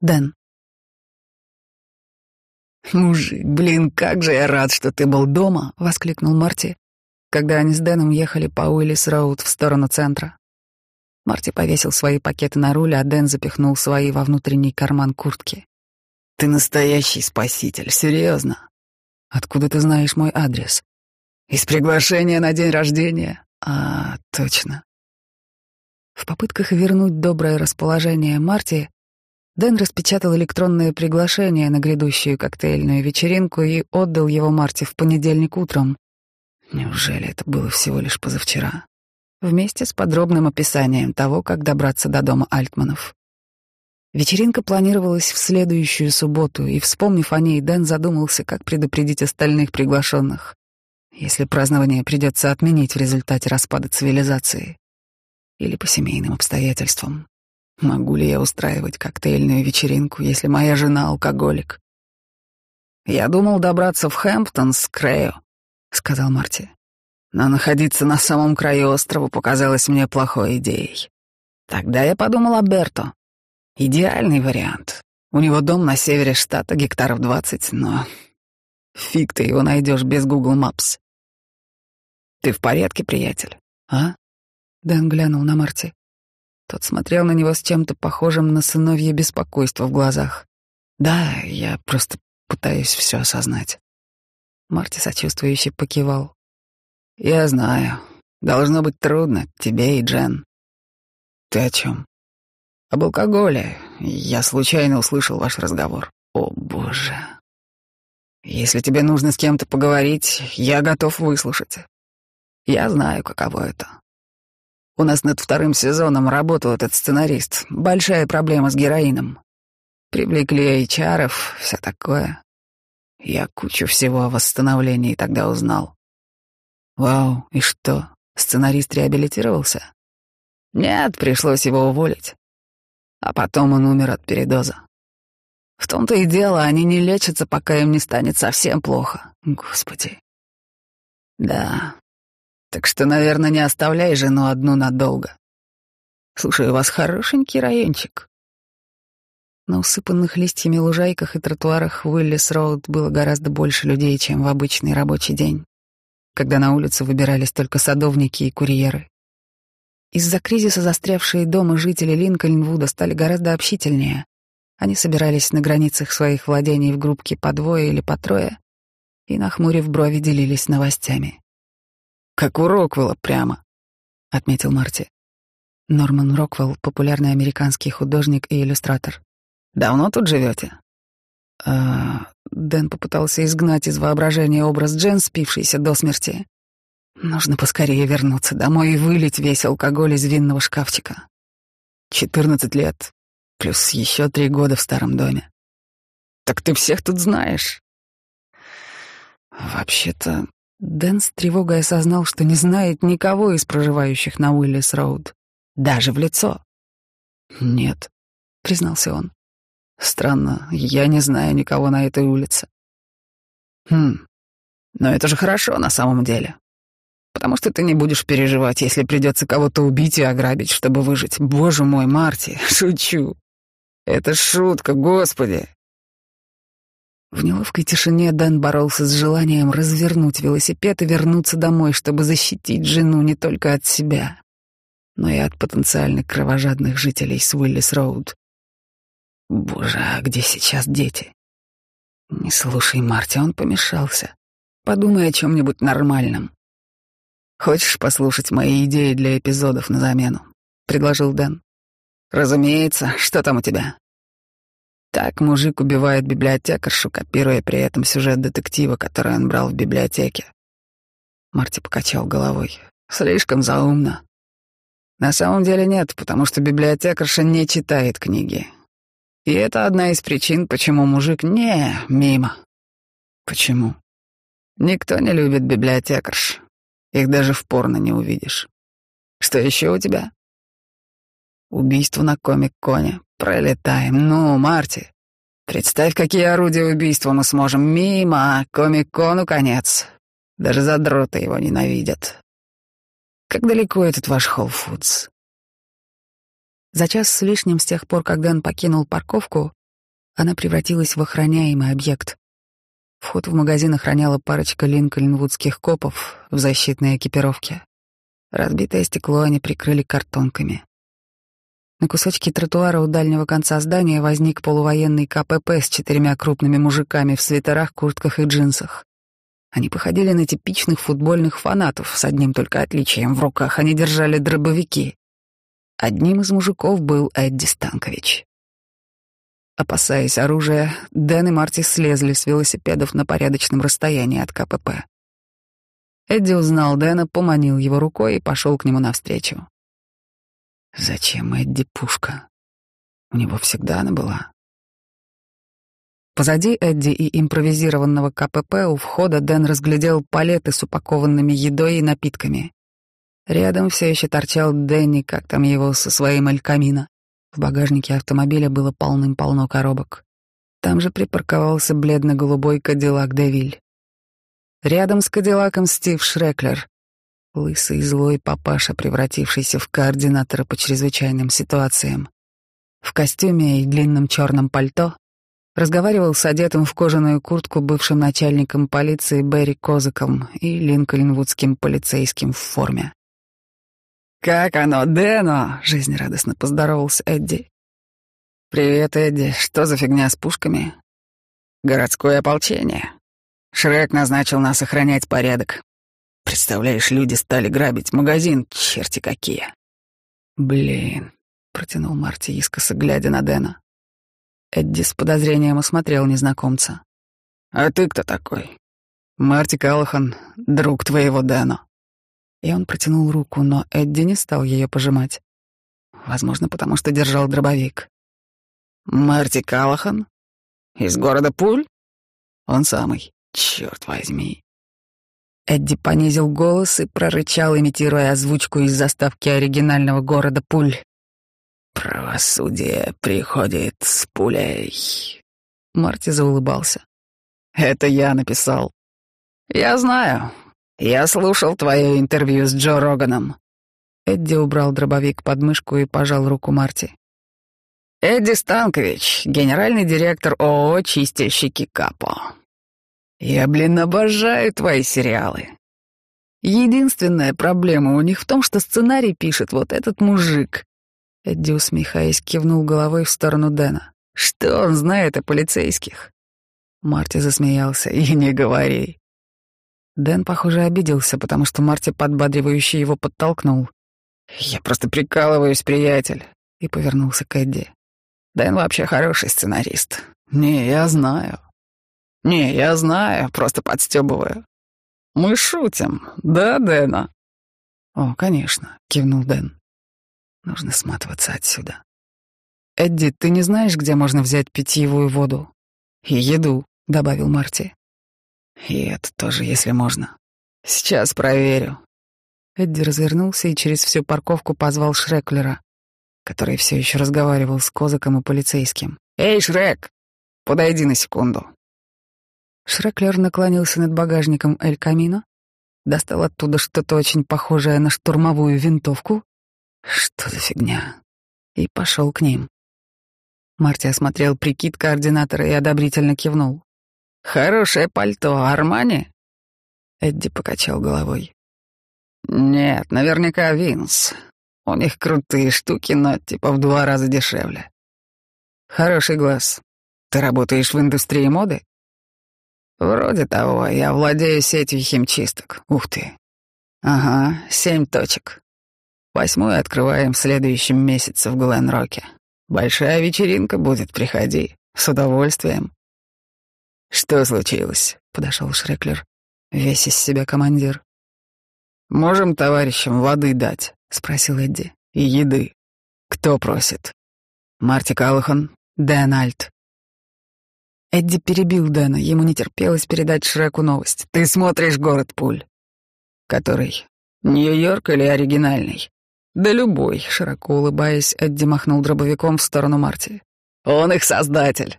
Дэн. «Мужик, блин, как же я рад, что ты был дома!» — воскликнул Марти, когда они с Дэном ехали по Уиллис-Роуд в сторону центра. Марти повесил свои пакеты на руль, а Дэн запихнул свои во внутренний карман куртки. «Ты настоящий спаситель, серьезно. Откуда ты знаешь мой адрес?» «Из приглашения на день рождения?» «А, точно». В попытках вернуть доброе расположение Марти, Дэн распечатал электронное приглашение на грядущую коктейльную вечеринку и отдал его Марти в понедельник утром. Неужели это было всего лишь позавчера? Вместе с подробным описанием того, как добраться до дома Альтманов. Вечеринка планировалась в следующую субботу, и, вспомнив о ней, Дэн задумался, как предупредить остальных приглашенных, если празднование придется отменить в результате распада цивилизации или по семейным обстоятельствам. Могу ли я устраивать коктейльную вечеринку, если моя жена алкоголик? Я думал добраться в Хэмптон с Крею, сказал Марти. Но находиться на самом краю острова показалось мне плохой идеей. Тогда я подумал о Берто. Идеальный вариант. У него дом на севере штата, гектаров двадцать, но фиг ты его найдешь без Google Maps. Ты в порядке, приятель? А? Дэн глянул на Марти. Тот смотрел на него с чем-то похожим на сыновье беспокойство в глазах. «Да, я просто пытаюсь все осознать». Марти сочувствующе покивал. «Я знаю. Должно быть трудно тебе и Джен». «Ты о чем?» «Об алкоголе. Я случайно услышал ваш разговор. О, боже. Если тебе нужно с кем-то поговорить, я готов выслушать. Я знаю, каково это. У нас над вторым сезоном работал этот сценарист. Большая проблема с героином. Привлекли HR, все такое. Я кучу всего о восстановлении тогда узнал. Вау, и что, сценарист реабилитировался? Нет, пришлось его уволить. А потом он умер от передоза. В том-то и дело, они не лечатся, пока им не станет совсем плохо. Господи. Да, так что, наверное, не оставляй жену одну надолго. Слушай, у вас хорошенький райончик. На усыпанных листьями лужайках и тротуарах Уиллис-Роуд было гораздо больше людей, чем в обычный рабочий день, когда на улицу выбирались только садовники и курьеры. Из-за кризиса застрявшие дома жители Линкольнвуда стали гораздо общительнее. Они собирались на границах своих владений в группки по двое или по трое и, нахмурив брови, делились новостями. Как у Роквелла прямо, отметил Марти. Норман Роквелл — популярный американский художник и иллюстратор. Давно тут живете? А, Дэн попытался изгнать из воображения образ Джен, спившийся до смерти. Нужно поскорее вернуться домой и вылить весь алкоголь из винного шкафчика. Четырнадцать лет, плюс еще три года в старом доме. Так ты всех тут знаешь. Вообще-то, Дэн с тревогой осознал, что не знает никого из проживающих на Уиллис-Роуд. Даже в лицо. «Нет», — признался он. «Странно, я не знаю никого на этой улице». «Хм, но это же хорошо на самом деле. Потому что ты не будешь переживать, если придется кого-то убить и ограбить, чтобы выжить. Боже мой, Марти, шучу. Это шутка, господи. В неловкой тишине Дэн боролся с желанием развернуть велосипед и вернуться домой, чтобы защитить жену не только от себя, но и от потенциальных кровожадных жителей с Уиллис-Роуд. Боже, а где сейчас дети? Не слушай Марти, он помешался. Подумай о чем-нибудь нормальном. Хочешь послушать мои идеи для эпизодов на замену? предложил Дэн. Разумеется, что там у тебя? Так мужик убивает библиотекаршу, копируя при этом сюжет детектива, который он брал в библиотеке. Марти покачал головой. Слишком заумно. На самом деле нет, потому что библиотекарша не читает книги. И это одна из причин, почему мужик не мимо. Почему? Никто не любит библиотекарш. Их даже в порно не увидишь. Что еще у тебя? Убийство на комик-коне. Пролетаем. Ну, Марти, представь, какие орудия убийства мы сможем. Мимо, комик-кону конец. Даже задроты его ненавидят. Как далеко этот ваш Foods? За час с лишним с тех пор, когда он покинул парковку, она превратилась в охраняемый объект. Вход в магазин охраняла парочка линкольнвудских копов в защитной экипировке. Разбитое стекло они прикрыли картонками. На кусочке тротуара у дальнего конца здания возник полувоенный КПП с четырьмя крупными мужиками в свитерах, куртках и джинсах. Они походили на типичных футбольных фанатов с одним только отличием. В руках они держали дробовики. Одним из мужиков был Эдди Станкович. Опасаясь оружия, Дэн и Марти слезли с велосипедов на порядочном расстоянии от КПП. Эдди узнал Дэна, поманил его рукой и пошел к нему навстречу. Зачем Эдди пушка? У него всегда она была. Позади Эдди и импровизированного КПП у входа Дэн разглядел палеты с упакованными едой и напитками. Рядом все еще торчал Дэнни, как там его, со своим Элькамино. В багажнике автомобиля было полным-полно коробок. Там же припарковался бледно-голубой Кадиллак Девиль. Рядом с Кадиллаком Стив Шреклер, Лысый злой папаша, превратившийся в координатора по чрезвычайным ситуациям. В костюме и длинном черном пальто разговаривал с одетым в кожаную куртку бывшим начальником полиции Берри Козыком и линкольнвудским полицейским в форме. «Как оно, Дэно?» — жизнерадостно поздоровался Эдди. «Привет, Эдди. Что за фигня с пушками?» «Городское ополчение. Шрек назначил нас охранять порядок. Представляешь, люди стали грабить магазин, черти какие. Блин, протянул Марти искоса, глядя на Дэна. Эдди с подозрением осмотрел незнакомца. «А ты кто такой?» «Марти Калахан, друг твоего Дэна». И он протянул руку, но Эдди не стал ее пожимать. Возможно, потому что держал дробовик. «Марти Калахан? Из города Пуль?» «Он самый. Черт возьми. Эдди понизил голос и прорычал, имитируя озвучку из заставки оригинального города Пуль. «Правосудие приходит с пулей». Марти заулыбался. «Это я написал». «Я знаю. Я слушал твое интервью с Джо Роганом». Эдди убрал дробовик под мышку и пожал руку Марти. «Эдди Станкович, генеральный директор ООО «Чистильщики Капо». Я, блин, обожаю твои сериалы. Единственная проблема у них в том, что сценарий пишет вот этот мужик. Эдди, усмехаясь, кивнул головой в сторону Дэна. Что он знает о полицейских? Марти засмеялся. И не говори. Дэн, похоже, обиделся, потому что Марти подбадривающе его подтолкнул. «Я просто прикалываюсь, приятель», и повернулся к Эдди. «Дэн вообще хороший сценарист». «Не, я знаю. «Не, я знаю, просто подстебываю. Мы шутим, да, Дэна?» «О, конечно», — кивнул Дэн. «Нужно сматываться отсюда». «Эдди, ты не знаешь, где можно взять питьевую воду?» «И еду», — добавил Марти. «И это тоже, если можно. Сейчас проверю». Эдди развернулся и через всю парковку позвал Шреклера, который все еще разговаривал с Козаком и полицейским. «Эй, Шрек, подойди на секунду». Шреклер наклонился над багажником Эль Камино, достал оттуда что-то очень похожее на штурмовую винтовку. Что за фигня? И пошел к ним. Марти осмотрел прикид координатора и одобрительно кивнул. «Хорошее пальто, Армани?» Эдди покачал головой. «Нет, наверняка Винс. У них крутые штуки, но типа в два раза дешевле. Хороший глаз. Ты работаешь в индустрии моды?» Вроде того, я владею сетью химчисток. Ух ты. Ага, семь точек. Восьмую открываем в следующем месяце в Гленроке. Большая вечеринка будет, приходи. С удовольствием. Что случилось? Подошел Шреклер. Весь из себя командир. Можем товарищам воды дать? Спросил Эдди. И еды. Кто просит? Марти Калахан, Дэн Альт. Эдди перебил Дэна, ему не терпелось передать Шреку новость. «Ты смотришь «Город пуль». «Который? Нью-Йорк или оригинальный?» «Да любой», — широко улыбаясь, Эдди махнул дробовиком в сторону Марти. «Он их создатель».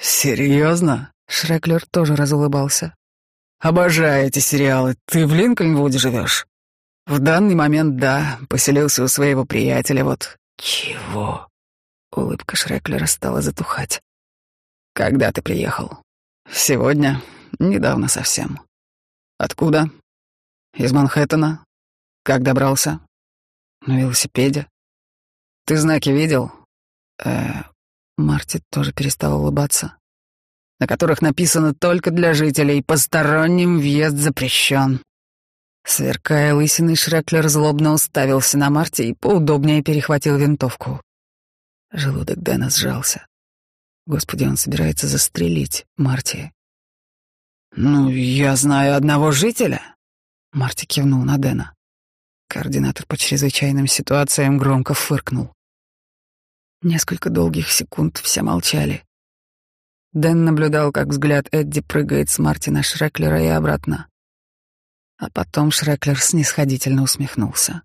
«Серьезно?» — Шреклер тоже разулыбался. «Обожаю эти сериалы. Ты в Линкольнвуде живешь?» «В данный момент, да. Поселился у своего приятеля, вот». «Чего?» Улыбка Шреклера стала затухать. Когда ты приехал? Сегодня. Недавно совсем. Откуда? Из Манхэттена. Как добрался? На велосипеде. Ты знаки видел? Э, Марти тоже перестал улыбаться. На которых написано только для жителей, посторонним въезд запрещен. Сверкая лысиной, Шреклер злобно уставился на Марти и поудобнее перехватил винтовку. Желудок Дэна сжался. Господи, он собирается застрелить Марти. «Ну, я знаю одного жителя», — Марти кивнул на Дэна. Координатор по чрезвычайным ситуациям громко фыркнул. Несколько долгих секунд все молчали. Дэн наблюдал, как взгляд Эдди прыгает с Марти на Шреклера и обратно. А потом Шреклер снисходительно усмехнулся.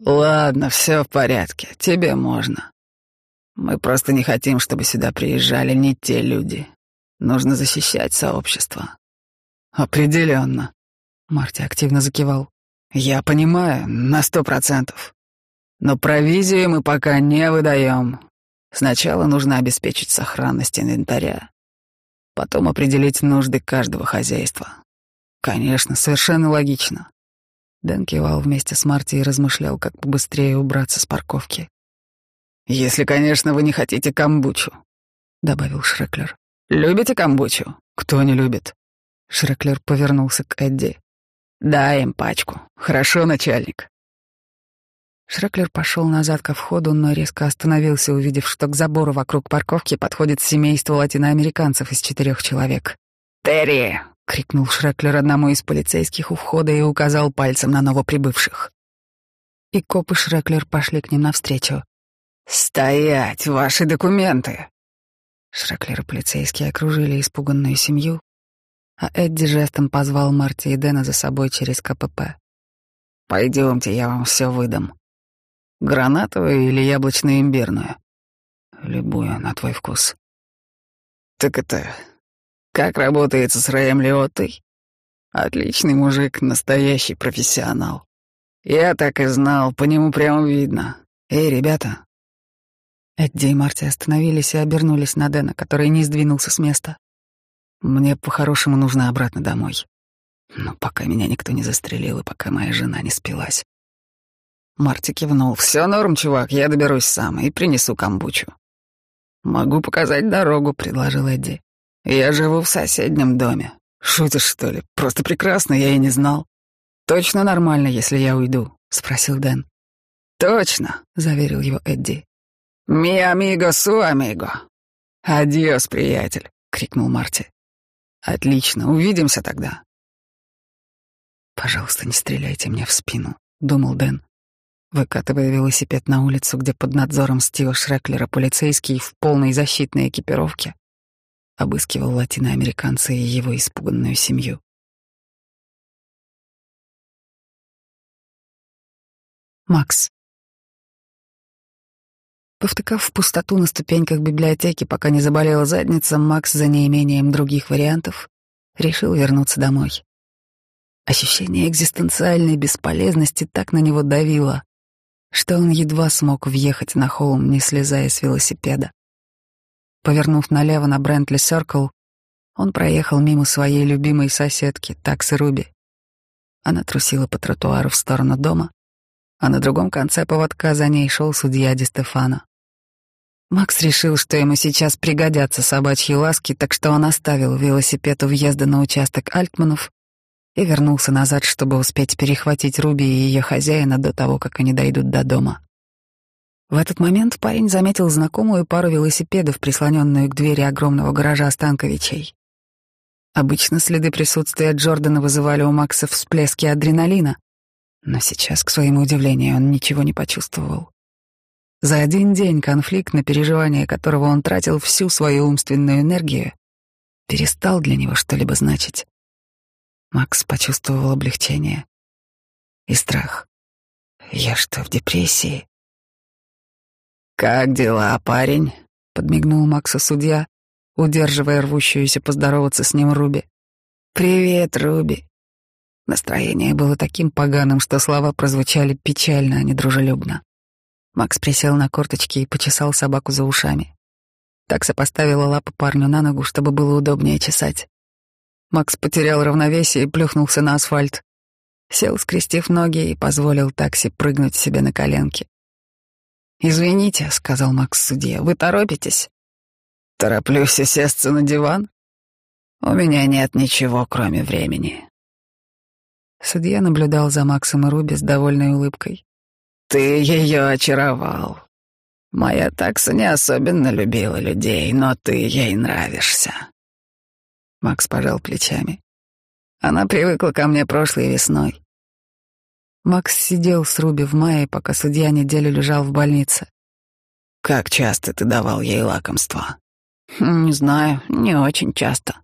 «Ладно, все в порядке, тебе можно. Мы просто не хотим, чтобы сюда приезжали не те люди. Нужно защищать сообщество». «Определенно», — Марти активно закивал. «Я понимаю, на сто процентов. Но провизию мы пока не выдаем. Сначала нужно обеспечить сохранность инвентаря, потом определить нужды каждого хозяйства. Конечно, совершенно логично. Дэн кивал вместе с Марти и размышлял, как побыстрее убраться с парковки. «Если, конечно, вы не хотите камбучу», — добавил Шреклер. «Любите камбучу? Кто не любит?» Шреклер повернулся к Эдди. «Дай им пачку. Хорошо, начальник». Шреклер пошел назад ко входу, но резко остановился, увидев, что к забору вокруг парковки подходит семейство латиноамериканцев из четырех человек. «Терри!» — крикнул Шреклер одному из полицейских у входа и указал пальцем на новоприбывших. И коп и Шреклер пошли к ним навстречу. «Стоять! Ваши документы!» Шреклер и полицейские окружили испуганную семью, а Эдди жестом позвал Марти и Дэна за собой через КПП. «Пойдемте, я вам все выдам. Гранатовую или яблочно-имбирную? Любую, на твой вкус. Так это... Как работается с Рэем Лиотой? Отличный мужик, настоящий профессионал. Я так и знал, по нему прямо видно. Эй, ребята. Эдди и Марти остановились и обернулись на Дэна, который не сдвинулся с места. Мне по-хорошему нужно обратно домой. Но пока меня никто не застрелил и пока моя жена не спилась. Марти кивнул. «Все норм, чувак, я доберусь сам и принесу камбучу». «Могу показать дорогу», — предложил Эдди. «Я живу в соседнем доме. Шутишь, что ли? Просто прекрасно, я и не знал». «Точно нормально, если я уйду?» — спросил Дэн. «Точно», — заверил его Эдди. «Ми амиго су амиго». «Адиос, приятель», — крикнул Марти. «Отлично, увидимся тогда». «Пожалуйста, не стреляйте мне в спину», — думал Дэн выкатывая велосипед на улицу, где под надзором Стива Шреклера полицейский в полной защитной экипировке обыскивал латиноамериканца и его испуганную семью. Макс. Повтыкав в пустоту на ступеньках библиотеки, пока не заболела задница, Макс за неимением других вариантов решил вернуться домой. Ощущение экзистенциальной бесполезности так на него давило, что он едва смог въехать на холм, не слезая с велосипеда. Повернув налево на Брентли Сёркл, он проехал мимо своей любимой соседки, таксы Руби. Она трусила по тротуару в сторону дома, а на другом конце поводка за ней шел судья Ди Стефано. Макс решил, что ему сейчас пригодятся собачьи ласки, так что он оставил велосипед у въезда на участок Альтманов и вернулся назад, чтобы успеть перехватить Руби и ее хозяина до того, как они дойдут до дома. В этот момент парень заметил знакомую пару велосипедов, прислоненную к двери огромного гаража Станковичей. Обычно следы присутствия Джордана вызывали у Макса всплески адреналина, но сейчас, к своему удивлению, он ничего не почувствовал. За один день конфликт, на переживание которого он тратил всю свою умственную энергию, перестал для него что-либо значить. Макс почувствовал облегчение и страх. Я что, в депрессии? «Как дела, парень?» — подмигнул Макса судья, удерживая рвущуюся поздороваться с ним Руби. «Привет, Руби». Настроение было таким поганым, что слова прозвучали печально, а не дружелюбно. Макс присел на корточки и почесал собаку за ушами. Такса поставила лапы парню на ногу, чтобы было удобнее чесать. Макс потерял равновесие и плюхнулся на асфальт. Сел, скрестив ноги, и позволил такси прыгнуть себе на коленки. «Извините», — сказал Макс судье, — «вы торопитесь?» «Тороплюсь сесться на диван. У меня нет ничего, кроме времени». Судья наблюдал за Максом и Руби с довольной улыбкой. «Ты ее очаровал. Моя такса не особенно любила людей, но ты ей нравишься». Макс пожал плечами. Она привыкла ко мне прошлой весной. Макс сидел с Руби в мае, пока судья неделю лежал в больнице. «Как часто ты давал ей лакомства?» «Не знаю, не очень часто».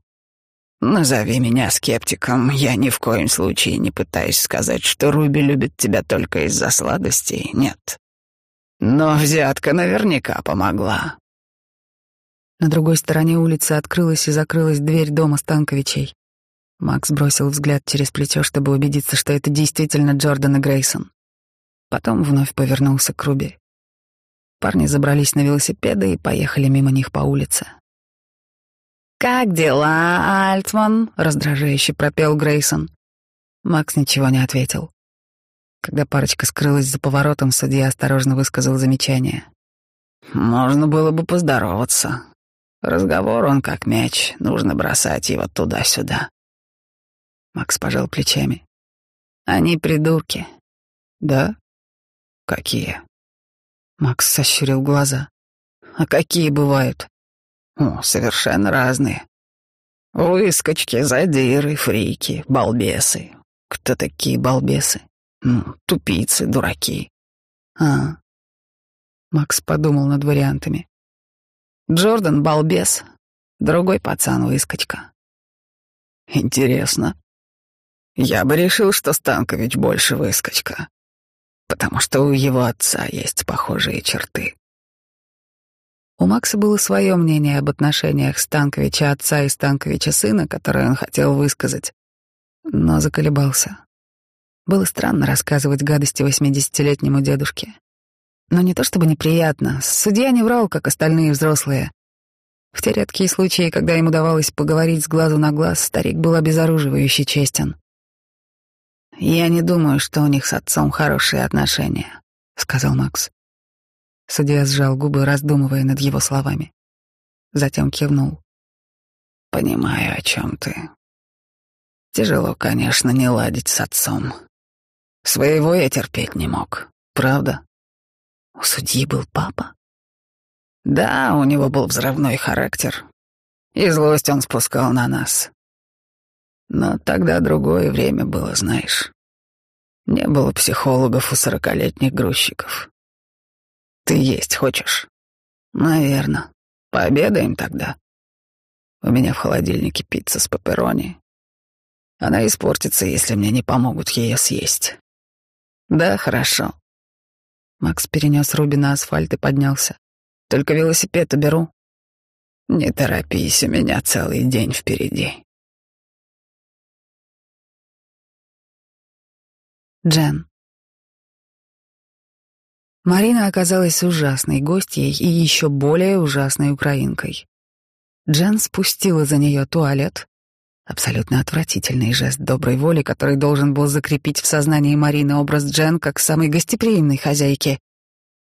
«Назови меня скептиком. Я ни в коем случае не пытаюсь сказать, что Руби любит тебя только из-за сладостей. Нет. Но взятка наверняка помогла». На другой стороне улицы открылась и закрылась дверь дома Станковичей. Макс бросил взгляд через плечо, чтобы убедиться, что это действительно Джордан и Грейсон. Потом вновь повернулся к Руби. Парни забрались на велосипеды и поехали мимо них по улице. «Как дела, Альтман?» — раздражающе пропел Грейсон. Макс ничего не ответил. Когда парочка скрылась за поворотом, судья осторожно высказал замечание. «Можно было бы поздороваться. Разговор он как мяч, нужно бросать его туда-сюда». Макс пожал плечами. Они придурки. Да? Какие? Макс сощурил глаза. А какие бывают? О, совершенно разные. Выскочки, задиры, фрики, балбесы. Кто такие балбесы? Ну, тупицы, дураки. А. Макс подумал над вариантами. Джордан — балбес, другой пацан — выскочка. Интересно. Я бы решил, что Станкович больше выскочка, потому что у его отца есть похожие черты. У Макса было свое мнение об отношениях Станковича отца и Станковича сына, которое он хотел высказать, но заколебался. Было странно рассказывать гадости восьмидесятилетнему дедушке. Но не то чтобы неприятно, судья не врал, как остальные взрослые. В те редкие случаи, когда им удавалось поговорить с глазу на глаз, старик был обезоруживающе честен. «Я не думаю, что у них с отцом хорошие отношения», — сказал Макс. Судья сжал губы, раздумывая над его словами. Затем кивнул. «Понимаю, о чем ты. Тяжело, конечно, не ладить с отцом. Своего я терпеть не мог, правда? У судьи был папа? Да, у него был взрывной характер, и злость он спускал на нас. Но тогда другое время было, знаешь. Не было психологов у сорокалетних грузчиков. Ты есть хочешь? Наверно. Пообедаем тогда. У меня в холодильнике пицца с пепперони. Она испортится, если мне не помогут ее съесть. Да, хорошо. Макс перенес Руби на асфальт и поднялся. Только велосипед уберу. Не торопись, у меня целый день впереди. Джен. Марина оказалась ужасной гостьей и еще более ужасной украинкой. Джен спустила за нее туалет, абсолютно отвратительный жест доброй воли, который должен был закрепить в сознании Марины образ Джен как самой гостеприимной хозяйки,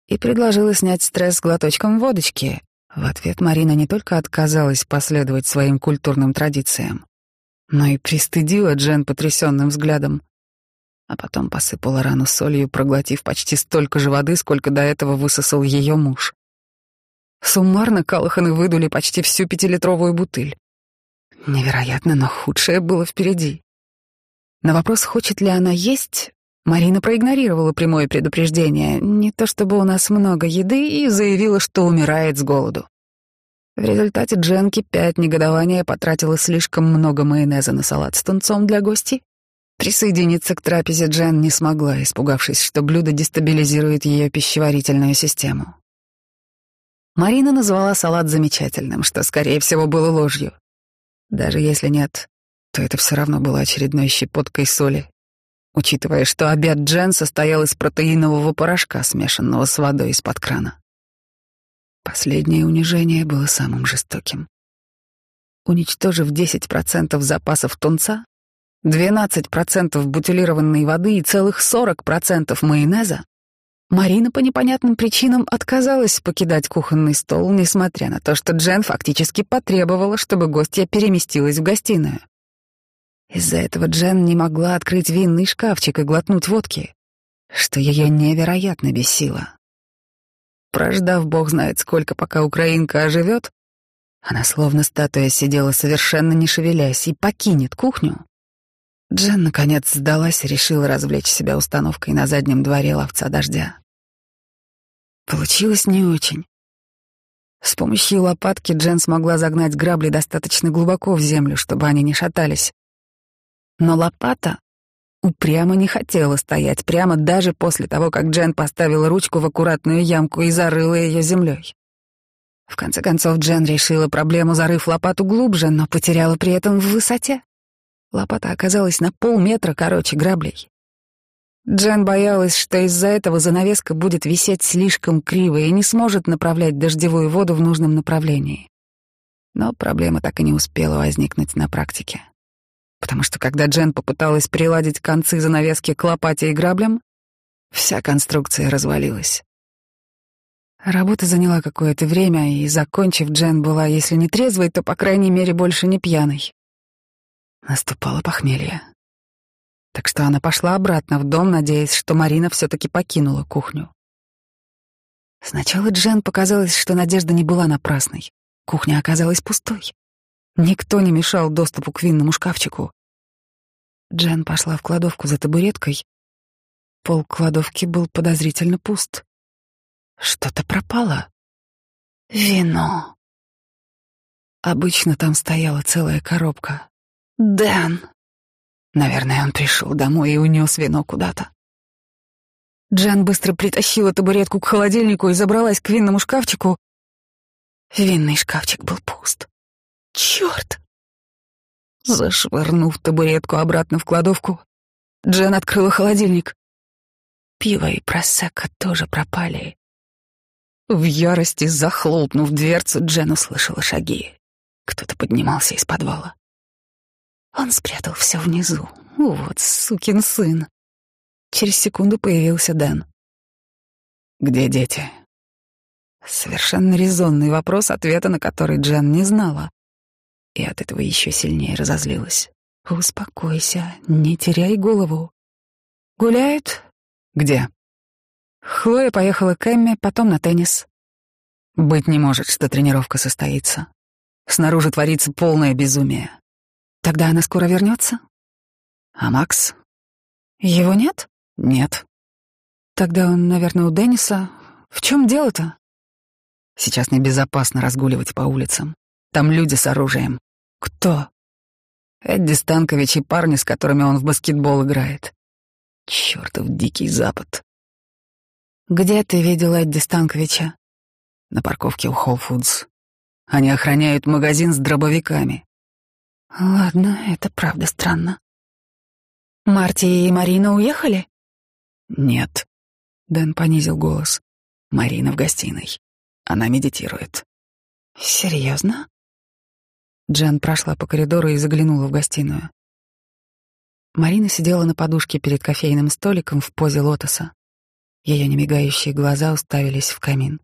и предложила снять стресс глоточком водочки. В ответ Марина не только отказалась последовать своим культурным традициям, но и пристыдила Джен потрясенным взглядом а потом посыпала рану солью, проглотив почти столько же воды, сколько до этого высосал ее муж. Суммарно Калаханы выдули почти всю пятилитровую бутыль. Невероятно, но худшее было впереди. На вопрос, хочет ли она есть, Марина проигнорировала прямое предупреждение, не то чтобы у нас много еды, и заявила, что умирает с голоду. В результате Дженки пять негодования потратила слишком много майонеза на салат с тунцом для гостей, Присоединиться к трапезе Джен не смогла, испугавшись, что блюдо дестабилизирует ее пищеварительную систему. Марина назвала салат замечательным, что, скорее всего, было ложью. Даже если нет, то это все равно было очередной щепоткой соли, учитывая, что обед Джен состоял из протеинового порошка, смешанного с водой из-под крана. Последнее унижение было самым жестоким. Уничтожив 10% запасов тунца, 12% бутилированной воды и целых 40% майонеза, Марина по непонятным причинам отказалась покидать кухонный стол, несмотря на то, что Джен фактически потребовала, чтобы гостья переместилась в гостиную. Из-за этого Джен не могла открыть винный шкафчик и глотнуть водки, что ее невероятно бесило. Прождав бог знает сколько, пока украинка оживет, она словно статуя сидела совершенно не шевелясь и покинет кухню. Джен, наконец, сдалась и решила развлечь себя установкой на заднем дворе ловца дождя. Получилось не очень. С помощью лопатки Джен смогла загнать грабли достаточно глубоко в землю, чтобы они не шатались. Но лопата упрямо не хотела стоять прямо даже после того, как Джен поставила ручку в аккуратную ямку и зарыла ее землей. В конце концов, Джен решила проблему, зарыв лопату глубже, но потеряла при этом в высоте. Лопата оказалась на полметра короче граблей. Джен боялась, что из-за этого занавеска будет висеть слишком криво и не сможет направлять дождевую воду в нужном направлении. Но проблема так и не успела возникнуть на практике. Потому что когда Джен попыталась приладить концы занавески к лопате и граблям, вся конструкция развалилась. Работа заняла какое-то время, и, закончив, Джен была, если не трезвой, то, по крайней мере, больше не пьяной. Наступало похмелье. Так что она пошла обратно в дом, надеясь, что Марина все-таки покинула кухню. Сначала Джен показалось, что надежда не была напрасной. Кухня оказалась пустой. Никто не мешал доступу к винному шкафчику. Джен пошла в кладовку за табуреткой. Пол кладовки был подозрительно пуст. Что-то пропало. Вино. Обычно там стояла целая коробка. Дэн. Наверное, он пришел домой и унес вино куда-то. Джен быстро притащила табуретку к холодильнику и забралась к винному шкафчику. Винный шкафчик был пуст. Черт! Зашвырнув табуретку обратно в кладовку, Джен открыла холодильник. Пиво и просекко тоже пропали. В ярости, захлопнув дверцу, Джен услышала шаги. Кто-то поднимался из подвала. Он спрятал все внизу. Вот сукин сын. Через секунду появился Дэн. «Где дети?» Совершенно резонный вопрос, ответа на который Джен не знала. И от этого еще сильнее разозлилась. «Успокойся, не теряй голову. Гуляют? Где?» Хлоя поехала к Эмме, потом на теннис. Быть не может, что тренировка состоится. Снаружи творится полное безумие. Тогда она скоро вернется? А Макс? Его нет? Нет. Тогда он, наверное, у Денниса. В чем дело-то? Сейчас небезопасно разгуливать по улицам. Там люди с оружием. Кто? Эдди Станкович и парни, с которыми он в баскетбол играет. Чёртов дикий запад. Где ты видел Эдди Станковича? На парковке у Whole Foods. Они охраняют магазин с дробовиками. Ладно, это правда странно. Марти и Марина уехали? Нет. Дэн понизил голос. Марина в гостиной. Она медитирует. Серьезно? Джен прошла по коридору и заглянула в гостиную. Марина сидела на подушке перед кофейным столиком в позе лотоса. Ее немигающие глаза уставились в камин.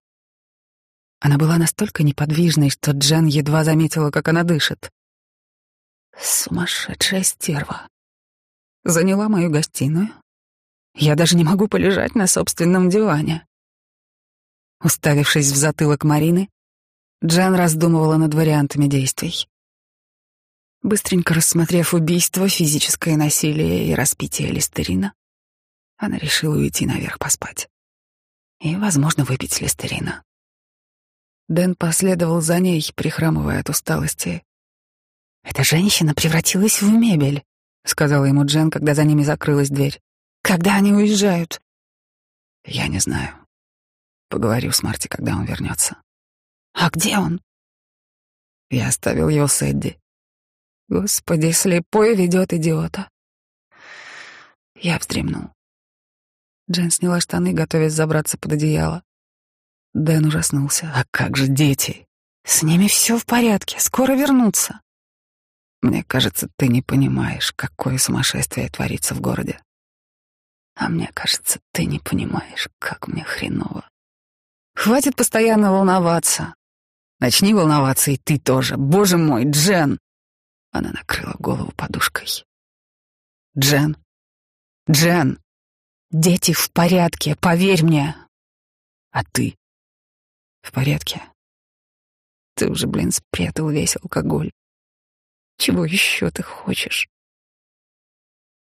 Она была настолько неподвижной, что Джен едва заметила, как она дышит. Сумасшедшая стерва. Заняла мою гостиную. Я даже не могу полежать на собственном диване. Уставившись в затылок Марины, Джан раздумывала над вариантами действий. Быстренько рассмотрев убийство, физическое насилие и распитие листерина, она решила уйти наверх поспать. И, возможно, выпить листерина. Дэн последовал за ней, прихрамывая от усталости. «Эта женщина превратилась в мебель», — сказала ему Джен, когда за ними закрылась дверь. «Когда они уезжают?» «Я не знаю. Поговорю с Марти, когда он вернется». «А где он?» Я оставил его с Эдди. Господи, слепой ведет идиота. Я вздремнул. Джен сняла штаны, готовясь забраться под одеяло. Дэн ужаснулся. «А как же дети?» «С ними все в порядке, скоро вернутся». «Мне кажется, ты не понимаешь, какое сумасшествие творится в городе. А мне кажется, ты не понимаешь, как мне хреново. Хватит постоянно волноваться. Начни волноваться и ты тоже. Боже мой, Джен!» Она накрыла голову подушкой. «Джен! Джен! Дети в порядке, поверь мне!» «А ты?» «В порядке?» «Ты уже, блин, спрятал весь алкоголь. Чего еще ты хочешь?»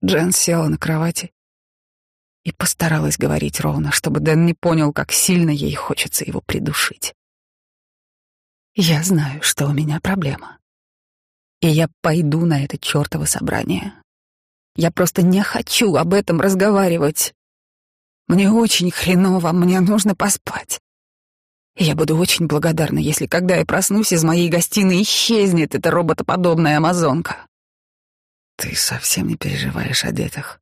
Джен села на кровати и постаралась говорить ровно, чтобы Дэн не понял, как сильно ей хочется его придушить. «Я знаю, что у меня проблема. И я пойду на это чертово собрание. Я просто не хочу об этом разговаривать. Мне очень хреново, мне нужно поспать. Я буду очень благодарна, если когда я проснусь, из моей гостиной исчезнет эта роботоподобная амазонка. Ты совсем не переживаешь о детях.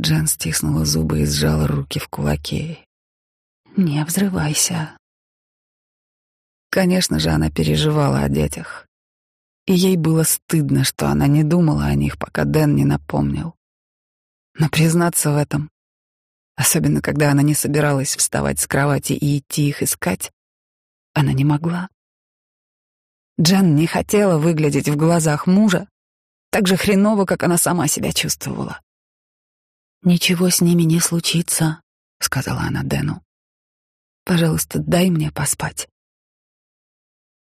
Джен стиснула зубы и сжала руки в кулаки. Не взрывайся. Конечно же, она переживала о детях. И ей было стыдно, что она не думала о них, пока Дэн не напомнил. Но признаться в этом, особенно когда она не собиралась вставать с кровати и идти их искать, она не могла. Джен не хотела выглядеть в глазах мужа так же хреново, как она сама себя чувствовала. «Ничего с ними не случится», — сказала она Дэну. «Пожалуйста, дай мне поспать».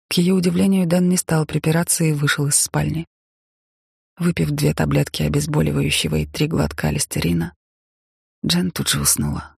К ее удивлению, Дэн не стал припираться и вышел из спальни. Выпив две таблетки обезболивающего и три глотка листерина, Джен тут же уснула.